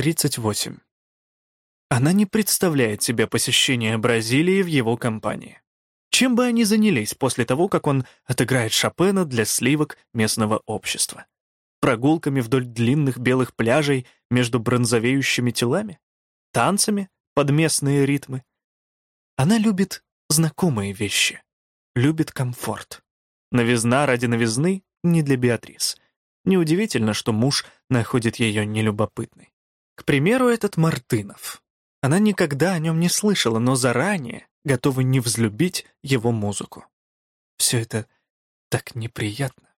38. Она не представляет себе посещение Бразилии в его компании. Чем бы они занялись после того, как он отыграет Шопена для сливок местного общества? Прогулками вдоль длинных белых пляжей между бронзовеющими телами? Танцами под местные ритмы? Она любит знакомые вещи, любит комфорт. Новизна ради новизны не для Беатрис. Неудивительно, что муж находит ее нелюбопытной. К примеру, этот Мартынов. Она никогда о нем не слышала, но заранее готова не взлюбить его музыку. Все это так неприятно.